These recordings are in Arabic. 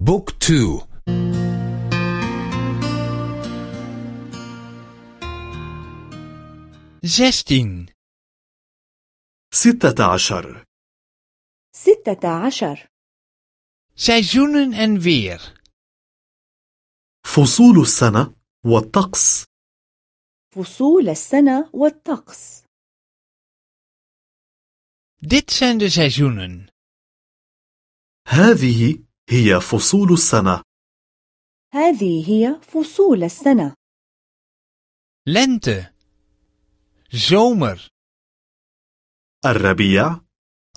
بوك تو. zestien, ستة عشر. ستة عشر. seizoenen en weer. فصول السنة والطقس. فصول السنة والطقس. Dit zijn de seizoenen. هذه هي فصول السنة. هذه هي فصول السنة. Lente, zomer, الربيع.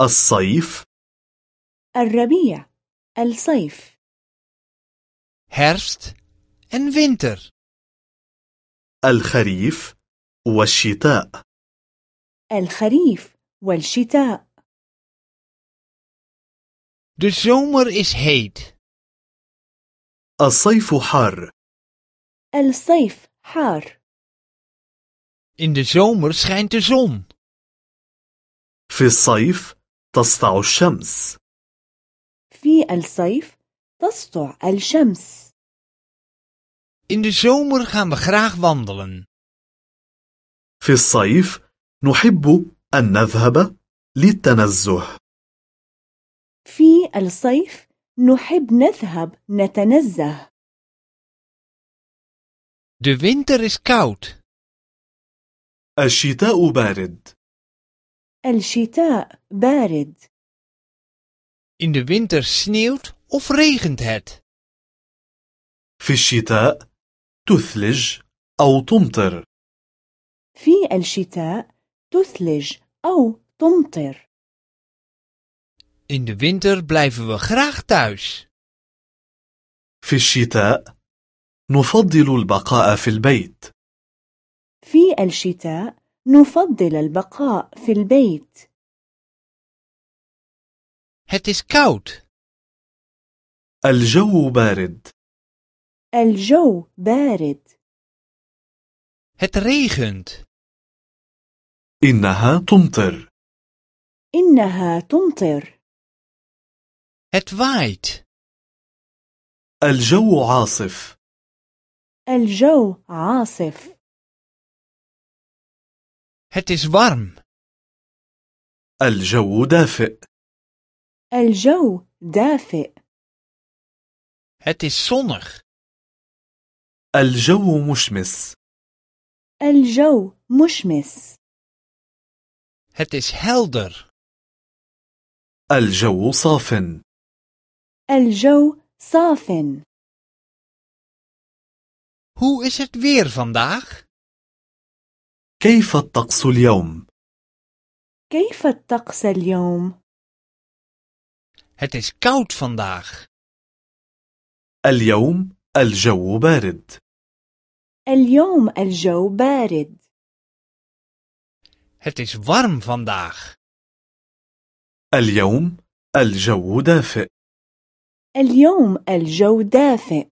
الصيف. الربيع. الصيف. herfst en winter. الخريف. والشتاء. الخريف والشتاء. De zomer is heet. الصيف حار الصيف حار In de zomer schijnt de zon. في الصيف تسطع الشمس في الصيف تسطع الشمس In de zomer gaan we graag wandelen. في الصيف نحب أن نذهب للتنزه في الصيف نحب نذهب نتنزه. De winter is koud. الشتاء بارد. الشتاء بارد. In de winter sneeuwt of regent het. في الشتاء تثلج أو تمطر. في الشتاء تثلج أو تمطر. In de winter blijven we graag thuis. في الشتاء نفضل البقاء في البيت في الشتاء نفضل البقاء في البيت Het is koud. الجو بارد الجو بارد Het regent. إنها تمطر إنها تمطر Het waait. الجو عاصف الجو عاصف Het is warm. الجو دافئ الجو دافئ Het is zonnig. الجو مشمس الجو مشمس Het is helder. الجو صاف الجو صاف Hoe is het weer vandaag? كيف الطقس اليوم؟ كيف الطقس اليوم؟ Het is koud vandaag. اليوم الجو بارد اليوم الجو بارد Het is warm vandaag. اليوم الجو دافئ اليوم الجو دافئ.